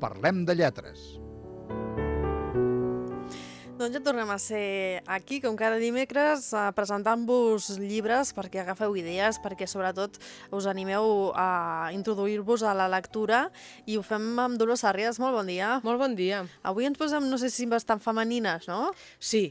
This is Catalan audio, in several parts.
Parlem de lletres. Doncs ja tornem a ser aquí, com cada dimecres, presentant-vos llibres perquè agafeu idees, perquè sobretot us animeu a introduir-vos a la lectura i ho fem amb Dolors Sàrries. Molt bon dia. Molt bon dia. Avui ens posem, no sé si bastant femenines, no? Sí,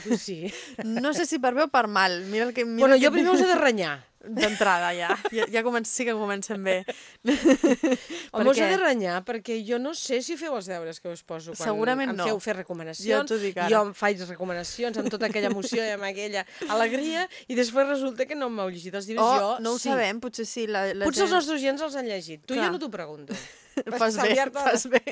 avui sí. No sé si per bé o per mal. Mira el que... Mira bueno, el que... jo primer us he de renyar. D'entrada, ja. Ja, ja comença, sí que comencem bé. Home, us he de renyar perquè jo no sé si feu els deures que us poso quan Segurament em no. feu fer Jo recomanacions. t'ho dic ara. Jo em faig recomanacions amb tota aquella emoció i amb aquella alegria i després resulta que no m'heu llegit els llibres. Oh, jo no ho sí. sabem, potser sí. La, la Potser els gent... nostres oients els han llegit. Tu Clar. jo no t'ho pregunto. Fas bé, de- fas bé.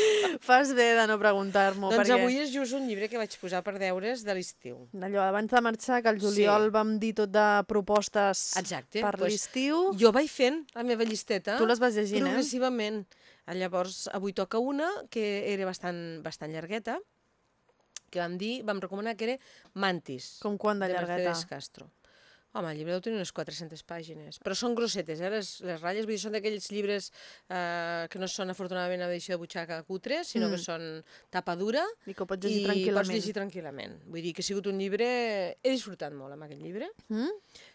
fas bé de no preguntar-m'ho. Doncs perquè... avui és just un llibre que vaig posar per deures de l'estiu. Allò, abans de marxar, que el juliol Sí. vam dir tot de propostes Exacte. per doncs l'estiu. Jo vaig fent la meva llisteta. Tu les vas llegint, eh? progressivament. Llavors, avui toca una que era bastant, bastant llargueta, que vam dir, vam recomanar que era Mantis, Com quan de llargueta? Mercedes Castro. Home, el llibre deu tenir unes 400 pàgines, però són grossetes, eh, les, les ratlles, vull dir, són d'aquells llibres eh, que no són afortunadament edició de butxaca cutre, sinó Mm. que són tapa dura I que pots llegir i pots llegir tranquil·lament. Vull dir que ha sigut un llibre... He disfrutat molt amb aquest llibre, Mm?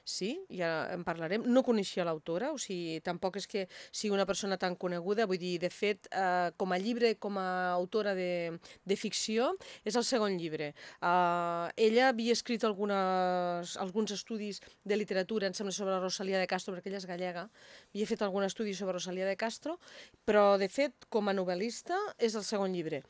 Sí, ja en parlarem. No coneixia l'autora, o sigui, tampoc és que sigui una persona tan coneguda, vull dir, de fet, eh, com a llibre, com a autora de, de ficció, és el segon llibre. Eh, ella havia escrit algunes, alguns estudis de literatura, em sembla, sobre Rosalia de Castro, perquè ella és gallega, havia fet algun estudi sobre Rosalia de Castro, però, de fet, com a novel·lista, és el segon llibre.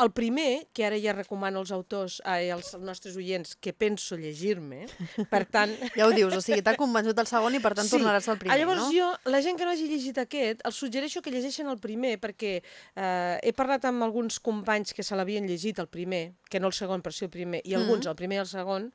El primer, que ara ja recomano als autors, ai, als nostres oients, que penso llegir-me, per tant, Ja ho dius, o sigui, t'ha convençut el segon i per tant tornaràs al primer, llavors no? jo, la gent que no hagi llegit aquest, els suggereixo que llegeixen el primer, perquè eh, he parlat amb alguns companys que se l'havien llegit el primer, que no el segon, però sí el primer, i alguns, Mhm. el primer i el segon,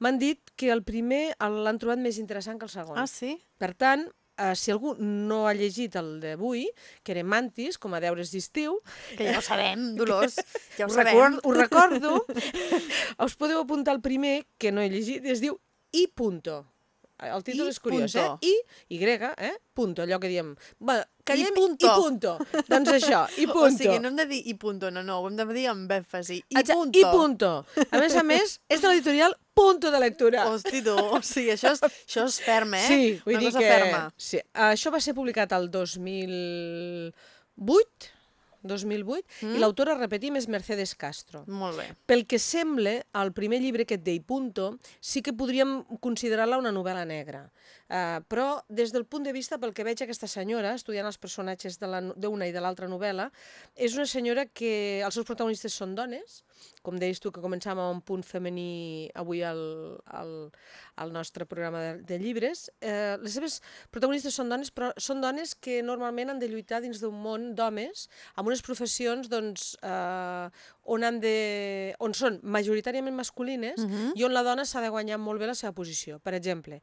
m'han dit que el primer l'han trobat més interessant que el segon. Ah, sí? Per tant, eh, si algú no ha llegit el d'avui, que era Mantis, com a deures d'estiu, Que ja ho sabem, Dolors, ja ho us, sabem. record, us recordo, us podeu apuntar el primer, que no he llegit, i es diu I punto. El títol I és curiós, punto. eh? I, Y, eh? Punto, allò que diem. Bueno, callem punto. i punto. doncs això, i punto. O sigui, no hem de dir i punto, no, no, ho hem de dir amb èmfasi. I Exa- punto. I punto. A més a més, és de l'editorial Punto de Lectura. Hosti, tu, o sigui, això és, això és ferm, eh? Sí, vull Una dir que... ferma. Sí. Això va ser publicat el 2008, 2008 Mm. i l'autora, repetim, és Mercedes Castro. Molt bé. Pel que sembla, el primer llibre aquest d'Ei Punto sí que podríem considerar-la una novel·la negra. Uh, però, des del punt de vista, pel que veig aquesta senyora, estudiant els personatges d'una i de l'altra novel·la, és una senyora que els seus protagonistes són dones, com deies tu, que començàvem amb un punt femení avui al, al, al nostre programa de, de llibres. Eh, les seves protagonistes són dones, però són dones que normalment han de lluitar dins d'un món d'homes amb unes professions doncs, eh, on, han de, on són majoritàriament masculines Mhm. i on la dona s'ha de guanyar molt bé la seva posició. Per exemple,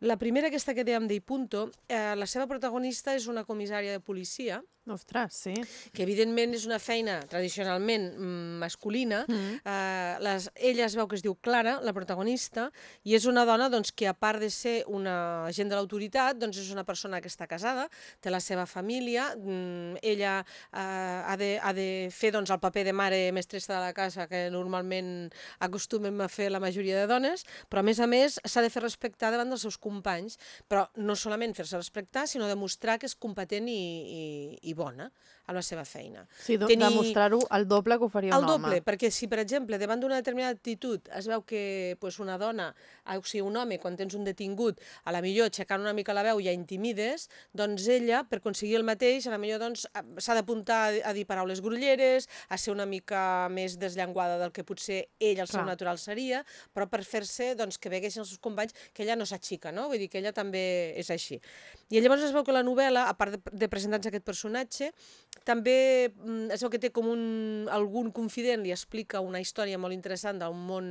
la primera aquesta que dèiem d'Ei Punto, eh, la seva protagonista és una comissària de policia, Ostres, sí. que evidentment és una feina tradicionalment mm, masculina. Mm. Eh, les, ella es veu que es diu Clara, la protagonista, i és una dona doncs, que a part de ser una agent de l'autoritat, doncs és una persona que està casada, té la seva família, mm, ella eh, ha, de, ha de fer doncs, el paper de mare mestressa de la casa que normalment acostumem a fer la majoria de dones, però a més a més s'ha de fer respectar davant dels seus companys, però no solament fer-se respectar, sinó demostrar que és competent i, i, i bona amb la seva feina. Sí, do, Tenir- demostrar-ho el doble que ho faria El un doble, home. perquè si, per exemple, davant d'una determinada actitud es veu que pues, una dona, ah, o sigui, un home, quan tens un detingut, a la millor aixecant una mica la veu ja intimides, doncs ella, per aconseguir el mateix, a la millor doncs, ah, s'ha d'apuntar a, a dir paraules grulleres, a ser una mica més desllenguada del que potser ell, el seu Clar. natural, seria, però per fer-se doncs, que veguessin els seus companys que ella no s'axica, no? Vull dir que ella també és així. I llavors es veu que la novel·la, a part de, de presentar-nos aquest personatge, també mm, es veu que té com un, algun confident li explica una història molt interessant d'un món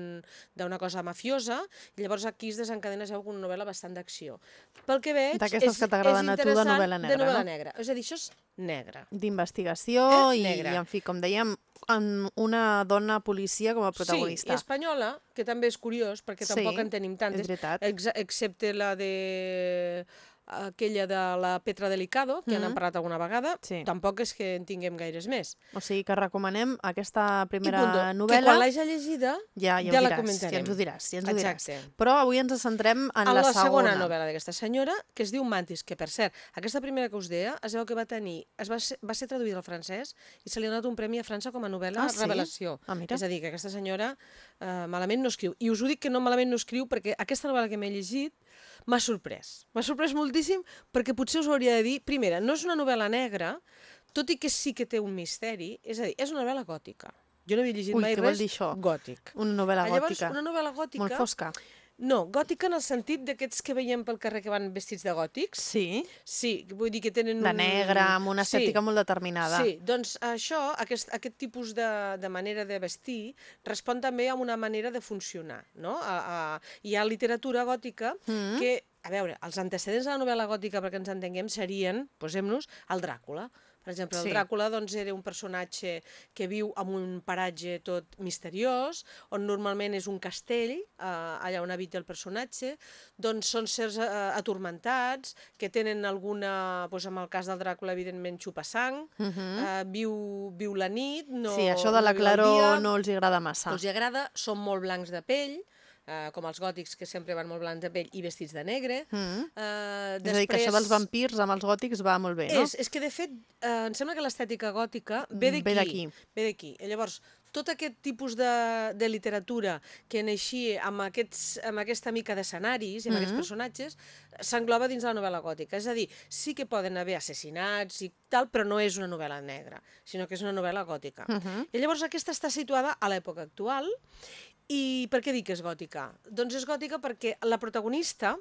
d'una cosa mafiosa, i llavors aquí es desencadena es veu una novel·la bastant d'acció. Pel que veig, és, que t'agraden és a tu de novel·la negra, De novel·la no? negra. És a dir, això és negre. D'investigació Eh, i, i, en fi, com dèiem, en una dona policia com a Sí, protagonista. i espanyola, que també és curiós, perquè tampoc Sí, en tenim és tantes, ex excepte la de aquella de la Petra Delicado, que mm Mhm. n'hem parlat alguna vegada, Sí. tampoc és que en tinguem gaires més. O sigui que recomanem aquesta primera punto, que novel·la. quan l'hagi llegida, Ja, ja, ja la diràs, ja comentarem. ens ho diràs, ja ens ho diràs. exacte. Però avui ens centrem en, en la, la, segona segona. novel·la d'aquesta senyora, que es diu Mantis, que per cert, aquesta primera que us deia, es veu que va tenir, es va ser, va ser traduïda al francès i se li ha donat un premi a França com a novel·la Ah, sí? revelació. Ah, mira. És a dir, que aquesta senyora eh, malament no escriu. I us ho dic que no malament no escriu perquè aquesta novel·la que m'he llegit m'ha sorprès. M'ha sorprès moltíssim perquè potser us ho hauria de dir, primera, no és una novel·la negra, tot i que sí que té un misteri, és a dir, és una novel·la gòtica. Jo no havia llegit Ui, mai res dir això? gòtic. Una novel·la Ah, Llavors, gòtica. una novel·la gòtica... Molt fosca. No, gòtica en el sentit d'aquests que veiem pel carrer que van vestits de gòtics. Sí, Sí, vull dir que tenen de un... negre, amb una estètica sí. molt determinada. Sí, doncs això, aquest, aquest tipus de, de manera de vestir, respon també a una manera de funcionar, no? A, a, hi ha literatura gòtica Mm. que, a veure, els antecedents de la novel·la gòtica, perquè ens entenguem, serien, posem-nos, el Dràcula. Per exemple, el Sí. Dràcula doncs, era un personatge que viu en un paratge tot misteriós, on normalment és un castell, eh, allà on habita el personatge, doncs són sers eh, atormentats, que tenen alguna, doncs en el cas del Dràcula, evidentment, xupa sang, Mhm. eh, viu, viu la nit, no sí, això de la no claror dia, no els agrada massa. els agrada, són molt blancs de pell, eh, com els gòtics que sempre van molt blancs de pell i vestits de negre. Mm. Eh, És a dir, que això dels vampirs amb els gòtics va molt bé, no? és, és que, de fet, eh, em sembla que l'estètica gòtica ve Mm, d'aquí. ve d'aquí. Ve d'aquí. Llavors, tot aquest tipus de, de literatura que naixia amb, aquests, amb aquesta mica d'escenaris i amb Mhm. aquests personatges s'engloba dins la novel·la gòtica. És a dir, sí que poden haver assassinats i tal, però no és una novel·la negra, sinó que és una novel·la gòtica. Mhm. I llavors aquesta està situada a l'època actual i per què dic que és gòtica? Doncs és gòtica perquè la protagonista,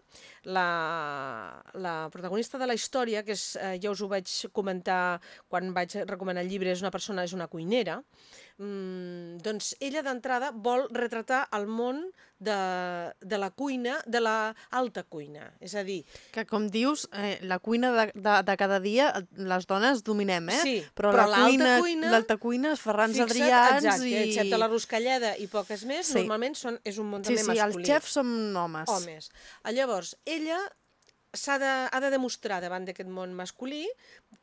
la, la protagonista de la història, que és, eh, ja us ho vaig comentar quan vaig recomanar el llibre, és una persona, és una cuinera, mm, doncs ella d'entrada vol retratar el món de, de la cuina, de la alta cuina. És a dir, Que com dius, eh, la cuina de, de, de cada dia eh, les dones dominem, eh? Sí, però, però la l'alta cuina, l'alta cuina, fixa't, Adrians exacte, i... excepte la roscallada i poques més, Sí. normalment són, és un món Sí, també sí, els masculí. xefs són homes. homes. Llavors, ella s'ha de, ha de demostrar davant d'aquest món masculí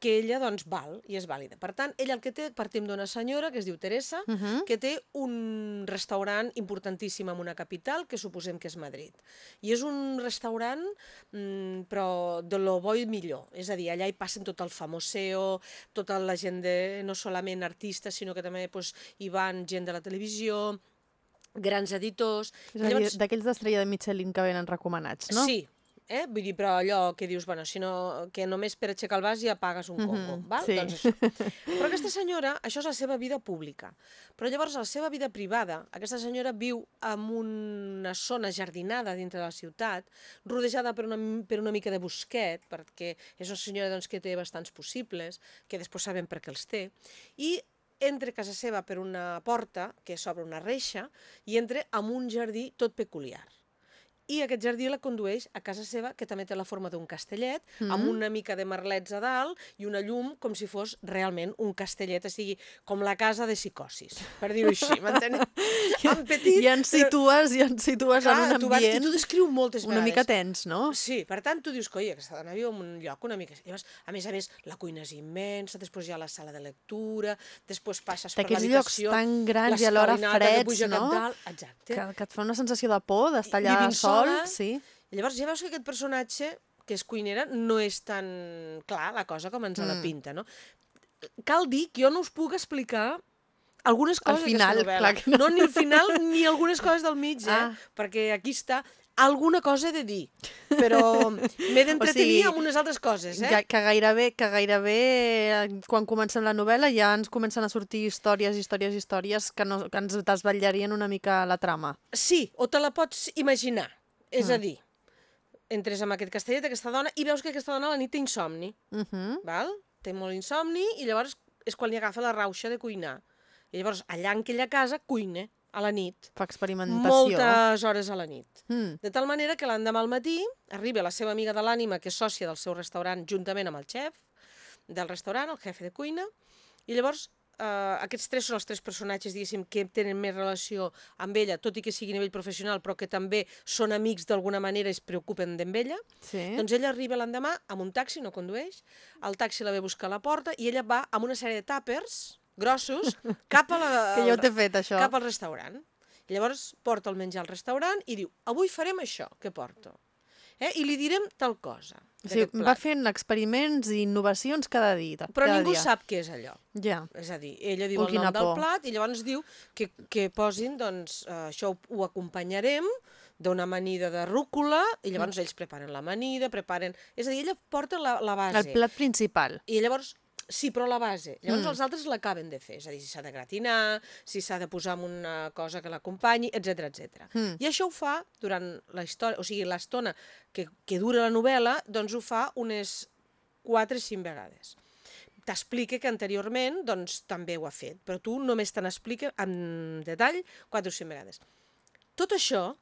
que ella doncs val i és vàlida. Per tant, ella el que té, partim d'una senyora que es diu Teresa, Uh -huh. que té un restaurant importantíssim en una capital, que suposem que és Madrid. I és un restaurant, mm, però de lo bo i millor. És a dir, allà hi passen tot el famoseo, tota la gent de, no solament artistes, sinó que també pues, hi van gent de la televisió, grans editors... És a dir, d'aquells d'estrella de Michelin que venen recomanats, no? Sí, eh? vull dir, però allò que dius, bueno, si no, que només per aixecar el vas ja pagues un combo, Mhm, val? sí. Doncs això. Però aquesta senyora, això és la seva vida pública. Però llavors, la seva vida privada, aquesta senyora viu en una zona jardinada dintre de la ciutat, rodejada per una, per una mica de bosquet, perquè és una senyora doncs, que té bastants possibles, que després sabem per què els té, i entra a casa seva per una porta que s'obre una reixa i entra en un jardí tot peculiar. I aquest jardí la condueix a casa seva, que també té la forma d'un castellet, mm. amb Mhm. una mica de merlets a dalt i una llum com si fos realment un castellet, o sigui, com la casa de psicosis, per dir-ho així, m'enteneu? en petit, I ens situes, i ens situes clar, en un tu vas, i ambient tu descriu moltes una vegades. mica tens, no? Sí, per tant, tu dius, coi, aquesta dona viu en un lloc una mica... Llavors, a més a més, la cuina és immensa, després hi ha la sala de lectura, després passes per D'aquells llocs l'habitació... tan grans i alhora freds, no? Dalt, exacte. Que, que et fa una sensació de por d'estar allà sol, sola. sí. I llavors ja veus que aquest personatge, que és cuinera, no és tan clar la cosa com ens mm. la pinta, no? Cal dir que jo no us puc explicar algunes Al coses final, clar que no. no. ni al final ni algunes coses del mig, eh? Ah. Perquè aquí està alguna cosa he de dir, però m'he d'entretenir sigui, amb unes altres coses, eh? Ja, que gairebé, que gairebé eh, quan comencem la novel·la ja ens comencen a sortir històries, històries, històries que, no, que ens desvetllarien una mica la trama. Sí, o te la pots imaginar. És Mm. a dir, entres amb aquest castellet, aquesta dona, i veus que aquesta dona a la nit té insomni. Uh -huh. val? té molt insomni i llavors és quan li agafa la rauxa de cuinar. I llavors, allà en aquella casa, cuina a la nit, Fa experimentació. moltes hores a la nit. Mm. De tal manera que l'endemà al matí arriba la seva amiga de l'ànima, que és sòcia del seu restaurant, juntament amb el xef del restaurant, el jefe de cuina, i llavors eh, aquests tres són els tres personatges, diguéssim, que tenen més relació amb ella, tot i que sigui a nivell professional, però que també són amics d'alguna manera i es preocupen d'amb ella. Sí. Doncs ella arriba l'endemà amb un taxi, no condueix, el taxi la ve a buscar a la porta i ella va amb una sèrie de tàpers grossos cap a la, Que ho té fet, això. cap al restaurant. I llavors porta el menjar al restaurant i diu, avui farem això que porto. Eh? I li direm tal cosa. O sigui, va fent experiments i innovacions cada dia. Però cada ningú dia. sap què és allò. Ja. És a dir, ella diu Ui, el quina nom del por. plat i llavors diu que, que posin, doncs, eh, això ho, ho acompanyarem d'una amanida de rúcula i llavors Mm. ells preparen l'amanida, preparen... És a dir, ella porta la, la base. El plat principal. I llavors, sí, però la base. Llavors Mm. els altres l'acaben de fer. És a dir, si s'ha de gratinar, si s'ha de posar en una cosa que l'acompanyi, etc etc. Mm. I això ho fa durant la història, o sigui, l'estona que, que dura la novel·la, doncs ho fa unes 4 o 5 vegades. T'explica que anteriorment doncs, també ho ha fet, però tu només te n'explica en detall 4 o 5 vegades. Tot això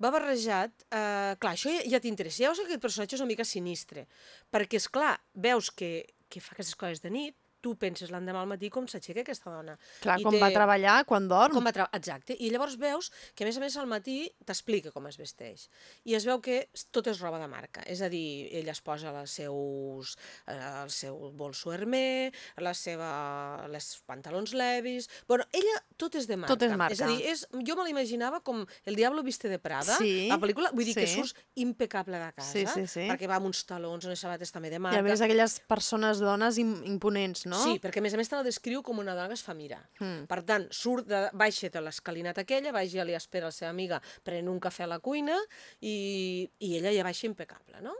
va barrejat... Eh, clar, això ja, ja t'interessa. Ja veus que aquest personatge és una mica sinistre, perquè, és clar veus que, que fa aquestes coses de nit, tu penses l'endemà al matí com s'aixeca aquesta dona. Clar, I com va té- treballar, quan dorm. com va tra... Exacte. I llavors veus que, a més a més, al matí t'explica com es vesteix. I es veu que tot és roba de marca. És a dir, ella es posa les seus, eh, el seu bolso Hermé, la seva, les pantalons levis... Bueno, ella tot és de marca. Tot és marca. És a dir, és, jo me l'imaginava com El Diablo viste de Prada, Sí, la pel·lícula. Vull dir que sí. surts impecable de casa, Sí, sí, sí. perquè va amb uns talons, unes sabates també de I marca. a més aquelles persones, dones im imponents, no? Sí, perquè a més a més te la descriu com una dona que es fa mirar. Mm. Per tant, surt de, baixa de l'escalinata aquella, baixa li espera la seva amiga prenent un cafè a la cuina i, i ella ja baixa impecable, no?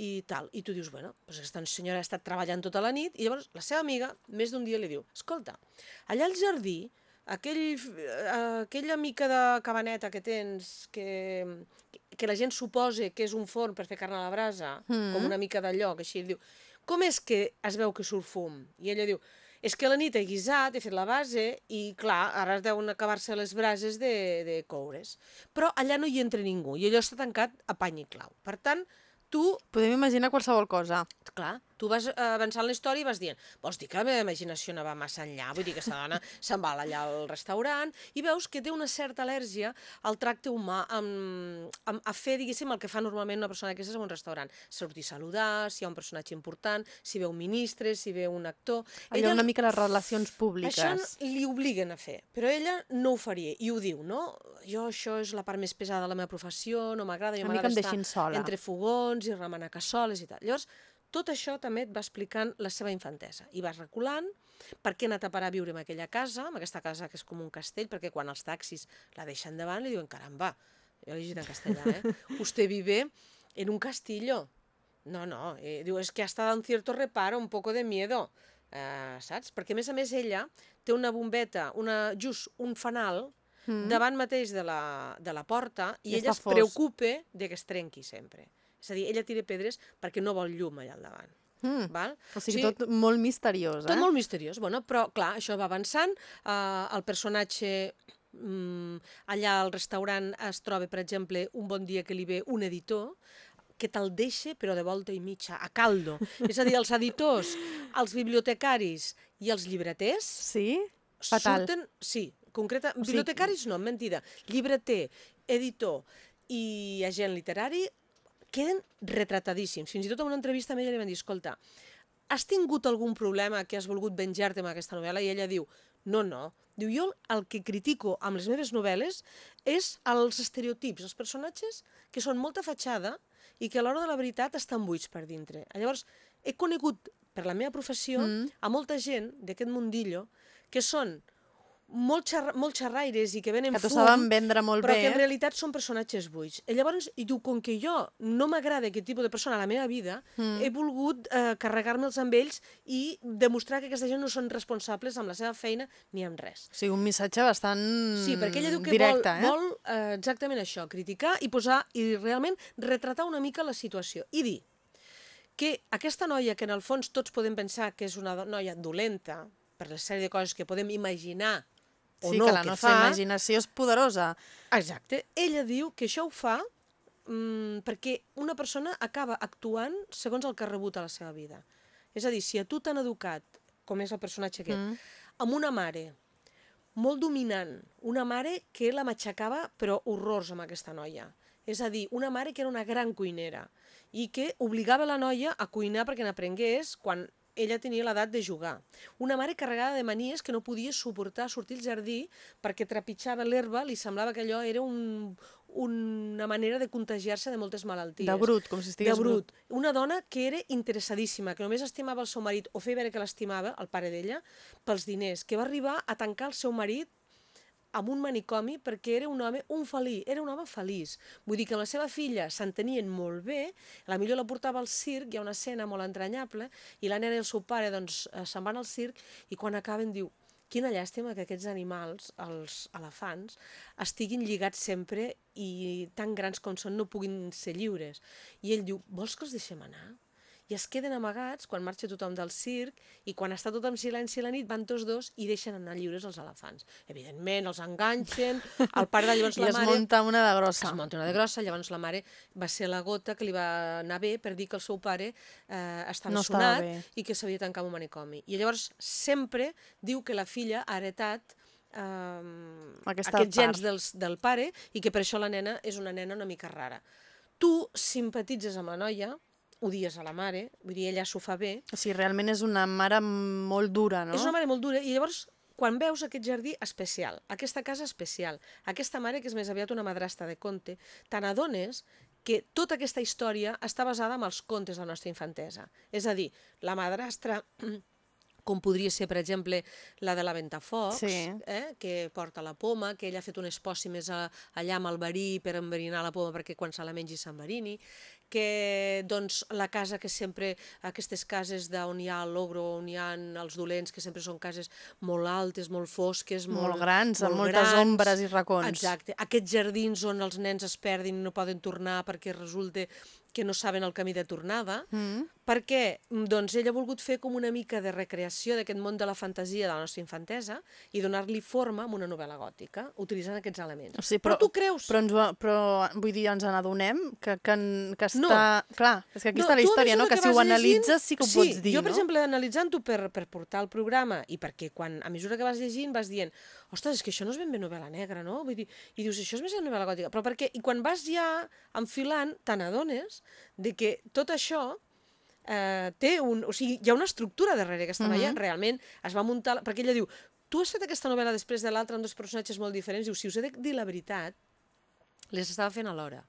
I tal. I tu dius, bueno, doncs aquesta senyora ha estat treballant tota la nit i llavors la seva amiga més d'un dia li diu, escolta, allà al jardí, aquell, eh, aquella mica de cabaneta que tens que, que la gent suposa que és un forn per fer carn a la brasa, Mm. com una mica de lloc, així, diu, com és que es veu que surt fum? I ella diu, és que la nit he guisat, he fet la base i, clar, ara es deuen acabar-se les brases de, de coure's. Però allà no hi entra ningú i allò està tancat a pany i clau. Per tant, tu, Podem imaginar qualsevol cosa. clar, tu vas eh, avançant la història i vas dient vols dir que la meva imaginació no va massa enllà? Vull dir que aquesta dona se'n va allà al restaurant i veus que té una certa al·lèrgia al tracte humà, amb, amb, a fer, diguéssim, el que fa normalment una persona que és en un restaurant. Sortir a saludar, si hi ha un personatge important, si ve un ministre, si ve un actor... Allò una mica les relacions públiques. Això li obliguen a fer, però ella no ho faria, i ho diu, no? Jo això és la part més pesada de la meva professió, no m'agrada, jo m'agrada estar sola. entre fogons i remenar cassoles i tal. Llavors, tot això també et va explicant la seva infantesa, i vas reculant per què ha anat a parar a viure en aquella casa, en aquesta casa que és com un castell, perquè quan els taxis la deixen davant li diuen, caramba, jo l'he llegit en castellà, eh? Usted vive en un castillo. No, no, eh, diu, és que hasta da un cierto reparo, un poco de miedo, eh, saps? Perquè, a més a més, ella té una bombeta, una, just un fanal, Mm. davant mateix de la, de la porta i I ella es fos. preocupa de que es trenqui sempre. És a dir, ella tira pedres perquè no vol llum allà al davant. Mm. Val? O sigui, tot molt misteriós, Tot eh? molt misteriós, bueno, però clar, això va avançant, eh, el personatge mm, allà al restaurant es troba, per exemple, un bon dia que li ve un editor que te'l deixa, però de volta i mitja, a caldo. És a dir, els editors, els bibliotecaris i els llibreters Sí? Fatal. surten... Sí, concreta... sigui- bibliotecaris no, mentida. Llibreter, editor i agent literari queden retratadíssims. Fins i tot en una entrevista amb ella li van dir, escolta, has tingut algun problema que has volgut venjar-te amb aquesta novel·la? I ella diu, no, no. Diu, jo el que critico amb les meves novel·les és els estereotips, els personatges que són molta fatxada i que a l'hora de la veritat estan buits per dintre. Llavors, he conegut per la meva professió Mm. a molta gent d'aquest mundillo que són molt, xerra, molt xerraires i que venen Que fum, vendre molt però bé. que en realitat són personatges buits. I llavors, i diu, com que jo no m'agrada aquest tipus de persona a la meva vida, Mm. he volgut eh, carregar-me'ls amb ells i demostrar que aquesta gent no són responsables amb la seva feina ni amb res. O sigui, un missatge bastant Sí, perquè ella diu que directe, vol, eh? vol eh, exactament això, criticar i posar i realment retratar una mica la situació i dir que aquesta noia, que en el fons tots podem pensar que és una noia dolenta per la sèrie de coses que podem imaginar o sí, no que la que nostra fa, imaginació és poderosa. Exacte. Ella diu que això ho fa mm, perquè una persona acaba actuant segons el que ha rebut a la seva vida. És a dir, si a tu t'han educat, com és el personatge aquest, Mm. amb una mare molt dominant, una mare que la matxacava però horrors amb aquesta noia. És a dir, una mare que era una gran cuinera i que obligava la noia a cuinar perquè n'aprengués quan ella tenia l'edat de jugar. Una mare carregada de manies que no podia suportar sortir al jardí perquè trepitjava l'herba, li semblava que allò era un, una manera de contagiar-se de moltes malalties. De brut, com si estigués de brut. Una dona que era interessadíssima, que només estimava el seu marit, o feia veure que l'estimava, el pare d'ella, pels diners, que va arribar a tancar el seu marit amb un manicomi perquè era un home, un felí, era un home feliç. Vull dir que amb la seva filla s'entenien molt bé, la millor la portava al circ, hi ha una escena molt entranyable, i la nena i el seu pare doncs, eh, se'n van al circ, i quan acaben diu, quina llàstima que aquests animals, els elefants, estiguin lligats sempre i tan grans com són no puguin ser lliures. I ell diu, vols que els deixem anar? I es queden amagats quan marxa tothom del circ i quan està tot en silenci la nit van tots dos i deixen anar lliures els elefants. Evidentment, els enganxen, el pare de llavors I la es mare... munta una de grossa. Es munta una de grossa, llavors la mare va ser la gota que li va anar bé per dir que el seu pare eh, estava No sonat bé. i que s'havia en un manicomi. I llavors sempre diu que la filla ha heretat eh, aquests gens part. dels, del pare i que per això la nena és una nena una mica rara. Tu simpatitzes amb la noia, odies a la mare, vull dir, ella s'ho fa bé, O sigui, realment és una mare molt dura, no? és una mare molt dura i llavors quan veus aquest jardí especial, aquesta casa especial, aquesta mare que és més aviat una madrastra de conte, te n'adones que tota aquesta història està basada en els contes de la nostra infantesa. És a dir, la madrastra com podria ser, per exemple, la de la Ventafocs, Sí. eh, que porta la poma, que ella ha fet unes pòssimes a, allà amb el verí per enverinar la poma perquè quan se la mengi s'enverini, que doncs, la casa que sempre, aquestes cases d'on hi ha l'ogro, on hi ha els dolents, que sempre són cases molt altes, molt fosques, molt, Molt grans, amb moltes ombres i racons. Exacte. Aquests jardins on els nens es perdin i no poden tornar perquè resulta que no saben el camí de tornada, Mm. Perquè doncs, ell ha volgut fer com una mica de recreació d'aquest món de la fantasia de la nostra infantesa i donar-li forma amb una novel·la gòtica, utilitzant aquests elements. O sigui, però, tu creus... Però, ens, però vull dir, ens n'adonem que, que, que No. està... Clar, és que aquí No, està la història, no? mesura Que si ho analitzes sí que ho sí, pots dir, jo, per no? exemple, analitzant-ho per, per portar el programa i perquè quan, a mesura que vas llegint vas dient ostres, és que això no és ben bé novel·la negra, no? Vull dir, I dius, això és més novel·la gòtica. Però perquè, i quan vas ja enfilant, te n'adones de que tot això eh, té un... O sigui, hi ha una estructura darrere aquesta noia, Mhm. realment es va muntar... Perquè ella diu, tu has fet aquesta novel·la després de l'altra amb dos personatges molt diferents, diu, si us he de dir la veritat, les estava fent alhora.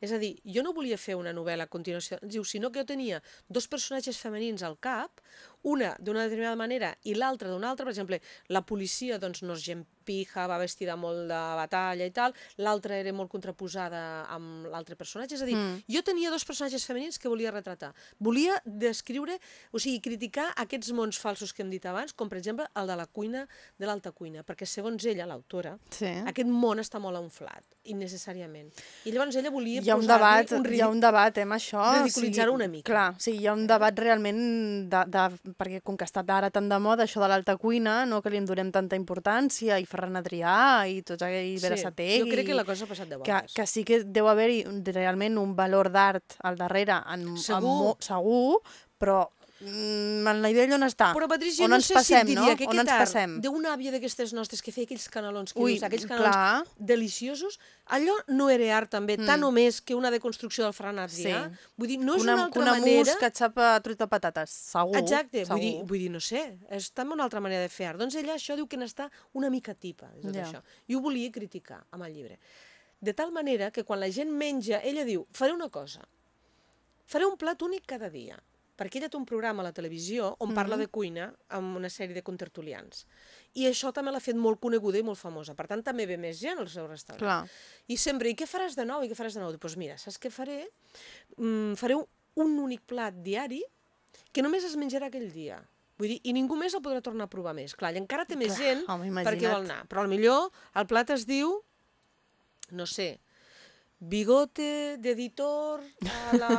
És a dir, jo no volia fer una novel·la a continuació, diu, sinó que jo tenia dos personatges femenins al cap, una d'una determinada manera i l'altra d'una altra, per exemple, la policia doncs, no és gent pija, va vestida molt de batalla i tal, l'altra era molt contraposada amb l'altre personatge, és a dir, Mm. jo tenia dos personatges femenins que volia retratar. Volia descriure, o sigui, criticar aquests mons falsos que hem dit abans, com per exemple el de la cuina, de l'alta cuina, perquè segons ella, l'autora, Sí. aquest món està molt inflat, innecessàriament. I llavors ella volia Hi ha un debat, un hi ha un debat eh, amb això. ridiculitzar-ho una mica. Clar, sí, hi ha un debat realment, de, de, perquè com que està ara tan de moda això de l'alta cuina, no que li en donem tanta importància, i Ferran Adrià, i tots aquells, Vera Sategui... jo crec que la cosa ha passat de que, voltes. que sí que deu haver-hi realment un valor d'art al darrere, en, en Segur. mo, segur, però mm, la idea on està? Però, Patricia, on no ens sé passem, si et diria no? que on aquest art passem? d'una àvia d'aquestes nostres que feia aquells canalons, que Ui, dius, aquells canalons clar. deliciosos, allò no era art també, mm. tant o més que una deconstrucció del Adrià. Sí. Vull dir, no és una, una altra una manera... mus que et sap a truita de patates, segur. Exacte, segur. vull dir, vull dir, no sé, és també una altra manera de fer art. Doncs ella això diu que n'està una mica tipa, de tot això. I ho volia criticar amb el llibre. De tal manera que quan la gent menja, ella diu, faré una cosa, faré un plat únic cada dia, perquè ella té un programa a la televisió on parla Mhm. de cuina amb una sèrie de contertulians. I això també l'ha fet molt coneguda i molt famosa. Per tant, també ve més gent al seu restaurant. Clar. I sempre, i què faràs de nou? I què faràs de nou? Doncs pues mira, saps què faré? Mm, faré un, un únic plat diari que només es menjarà aquell dia. Vull dir, i ningú més el podrà tornar a provar més. Clar, i encara té més Clar, gent home, perquè vol anar. Però al millor el plat es diu, no sé, bigote d'editor a la...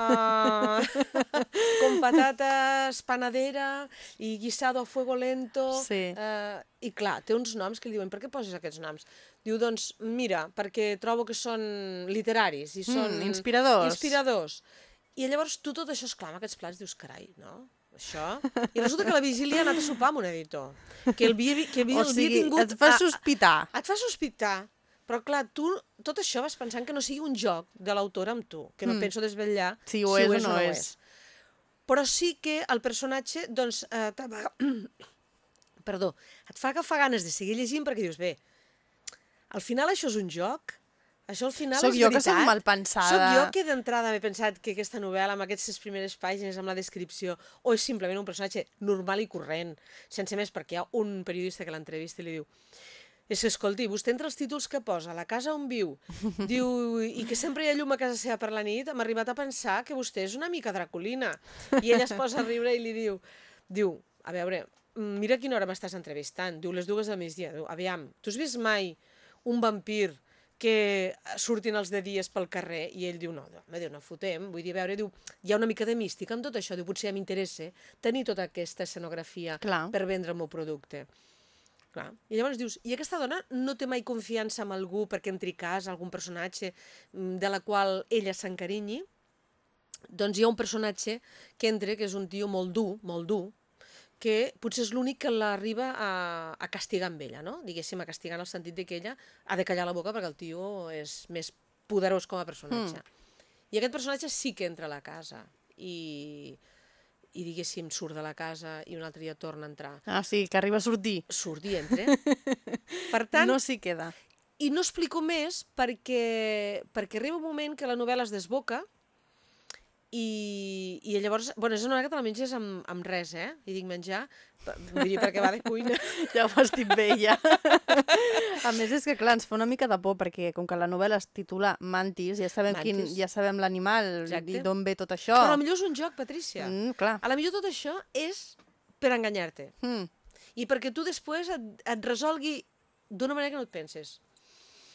con patates panadera i guisado a fuego lento. Sí. Eh, I clar, té uns noms que li diuen, per què poses aquests noms? Diu, doncs, mira, perquè trobo que són literaris i són... Mm, inspiradors. Inspiradors. I llavors tu tot això, esclar, amb aquests plats dius, carai, no? això. I resulta que la vigília ha anat a sopar amb un editor. Que el havia, que havia, O havia sigui, tingut... et fa a- sospitar. et fa sospitar, però clar, tu tot això vas pensant que no sigui un joc de l'autor amb tu, que no Mm. penso desvetllar Si ho és o no és. Però sí que el personatge, doncs, eh, perdó, et fa agafar ganes de seguir llegint perquè dius, bé, al final això és un joc? Això al final Soc és jo veritat? que soc mal pensada. Soc jo que d'entrada m'he pensat que aquesta novel·la, amb aquestes primeres pàgines, amb la descripció, o és simplement un personatge normal i corrent, sense més, perquè hi ha un periodista que l'entrevista i li diu és que, escolti, vostè entre els títols que posa, la casa on viu, diu, i que sempre hi ha llum a casa seva per la nit, hem arribat a pensar que vostè és una mica draculina. I ella es posa a riure i li diu, diu, a veure, mm, mira quina hora m'estàs entrevistant. Diu, les dues del migdia. Diu, aviam, tu has vist mai un vampir que surtin els de dies pel carrer i ell diu, no, home, diu, no fotem, vull dir, a veure, diu, hi ha una mica de mística en tot això, diu, potser ja m'interessa tenir tota aquesta escenografia Clar. per vendre el meu producte. Clar. I llavors dius, i aquesta dona no té mai confiança en algú perquè entri a casa, algun personatge mm, de la qual ella s'encarinyi? Doncs hi ha un personatge que entra, que és un tio molt dur, molt dur, que potser és l'únic que l'arriba a, a castigar amb ella, no? Diguéssim, a castigar en el sentit de que ella ha de callar la boca perquè el tio és més poderós com a personatge. Mm. I aquest personatge sí que entra a la casa i, i diguéssim, surt de la casa i un altre dia torna a entrar. Ah, sí, que arriba a sortir. Surt i entra. per tant, no s'hi queda. i no explico més perquè, perquè arriba un moment que la novel·la es desboca i, i llavors, bueno, és una novel·la que te la menges amb, amb res, eh? I dic menjar, vull dir, perquè va de cuina. Ja ho has dit bé, ja. a més, és que clar, ens fa una mica de por, perquè com que la novel·la es titula Mantis, ja sabem, quin, ja sabem l'animal i d'on ve tot això. Però a lo millor és un joc, Patrícia. Mm, clar. A la millor tot això és per enganyar-te. Mm. I perquè tu després et, et resolgui d'una manera que no et penses.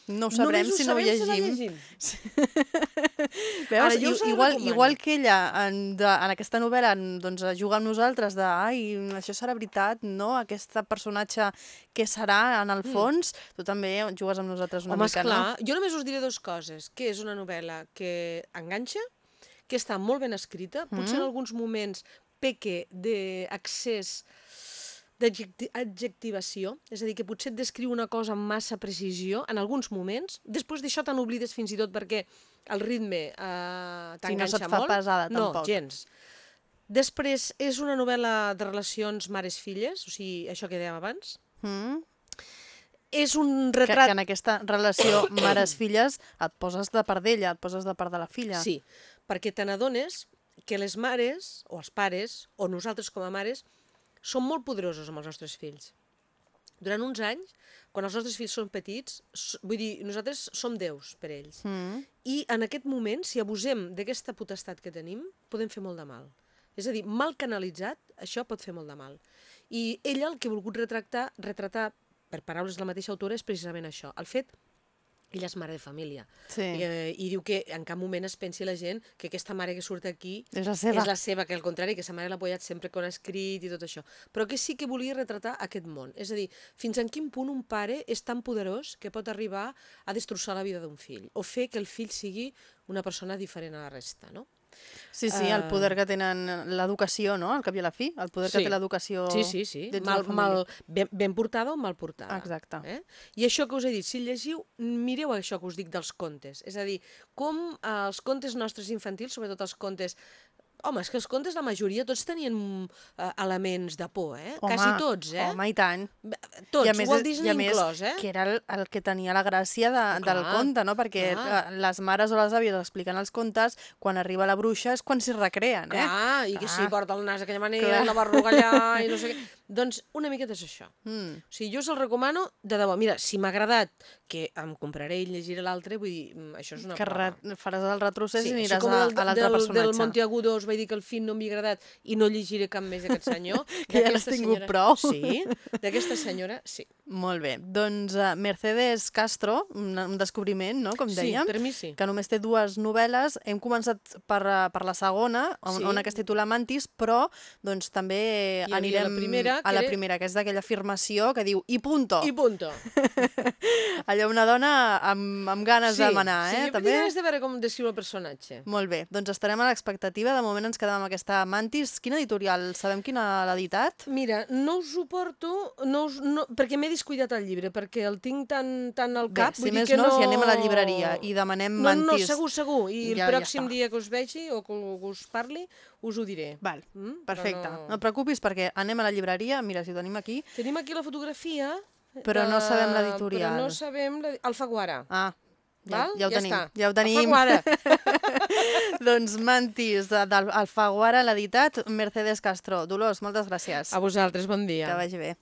No ho sabrem ho si no ho si la llegim. llegim. Veus? Ara, jo igual, igual que ella en, de, en aquesta novel·la en- doncs, juga amb nosaltres de ai, això serà veritat, no? Aquest personatge que serà en el fons, tu també jugues amb nosaltres una Mm. Home, mica, esclar, jo només us diré dues coses, que és una novel·la que enganxa, que està molt ben escrita, potser en alguns moments peque d'accés d'adjectivació, és a dir, que potser et descriu una cosa amb massa precisió en alguns moments, després d'això te n'oblides fins i tot perquè el ritme eh, t'enganxa se't fa molt. pesada, no, tampoc. gens. Després, és una novel·la de relacions mares-filles, o sigui, això que dèiem abans. no? Mm? És un Que, retrat... que en aquesta relació mares-filles et poses de part d'ella, et poses de part de la filla. Sí, perquè te n'adones que les mares, o els pares, o nosaltres com a mares, som molt poderosos amb els nostres fills. Durant uns anys, quan els nostres fills són petits, vull dir, nosaltres som déus per ells. Mm. I en aquest moment, si abusem d'aquesta potestat que tenim, podem fer molt de mal. És a dir, mal canalitzat, això pot fer molt de mal. I ella el que ha volgut retractar, retratar, per paraules de la mateixa autora, és precisament això. El fet, ella és mare de família. Sí. I, eh, I diu que en cap moment es pensi la gent que aquesta mare que surt aquí És la seva. és la seva, que al contrari, que sa mare l'ha apoyat sempre quan ha escrit i tot això. Però que sí que volia retratar aquest món. És a dir, fins en quin punt un pare és tan poderós que pot arribar a destrossar la vida d'un fill o fer que el fill sigui una persona diferent a la resta, no? Sí, sí, el poder que tenen l'educació, no? Al cap i a la fi, el poder que Sí. té l'educació Sí, sí, sí. Mal, mal, ben, ben portada o mal portada. Exacte. Eh? I això que us he dit, si llegiu, mireu això que us dic dels contes. És a dir, com els contes nostres infantils, sobretot els contes... Home, és que els contes, la majoria, tots tenien eh, elements de por, eh? Home, Quasi tots, eh? Home, i tant. Tots, I a més, Walt i Disney a més, inclòs, eh? que era el, el que tenia la gràcia de, del Clar, conte, no? Perquè clar. eh, les mares o les àvies explicant els contes, quan arriba la bruixa és quan s'hi recreen, eh? Clar, i que Clar. si porta el nas d'aquella manera, Clar. la barruga allà, i no sé què... Doncs una miqueta és això. Mm. O sigui, jo us el recomano de debò. Mira, si m'ha agradat, que em compraré i llegiré l'altre, vull dir, mm, això és una Que prova. re, faràs el retrocés i així aniràs com a, el, a l'altre del, personatge. del Monteagudo us vaig dir que el film no m'hi ha agradat i no llegiré cap més d'aquest senyor. Que ja l'has tingut senyora- prou. Sí, d'aquesta senyora, sí. Molt bé. Doncs uh, Mercedes Castro, un, un descobriment, no?, com Sí, dèiem, per mi sí. que només té dues novel·les. Hem començat per, eh, per la segona, on, Sí. on aquesta es titula Mantis, però doncs, també anirem la primera, a la primera, que és d'aquella afirmació que diu i punto. I punto. Allò una dona amb, amb ganes de manar, sí, eh? jo també. ganes de veure com descriu el personatge. Molt bé, doncs estarem a l'expectativa. De moment ens quedem amb aquesta Mantis. Quina editorial? Sabem quina l'ha editat? Mira, no us ho porto no us, no, perquè m'he descuidat el llibre, perquè el tinc tan, tan al cap. Bé, si vull dir més que no, no, si anem a la llibreria i demanem No, no, Mantis... segur, segur. I el Ja- ja pròxim està. dia que us vegi o que us parli, us ho diré. Val, Mm, perfecte. No... no- no et preocupis perquè anem a la llibreria, mira, si ho tenim aquí... Tenim aquí la fotografia... Però no sabem de- l'editorial. Però no sabem... La... Alfaguara. Ah, ja, ja ho ja tenim. Està. Ja ho tenim. Alfaguara. doncs Mantis, de- d'Alfaguara, l'ha editat Mercedes Castro. Dolors, moltes gràcies. A vosaltres, bon dia. Que vagi bé.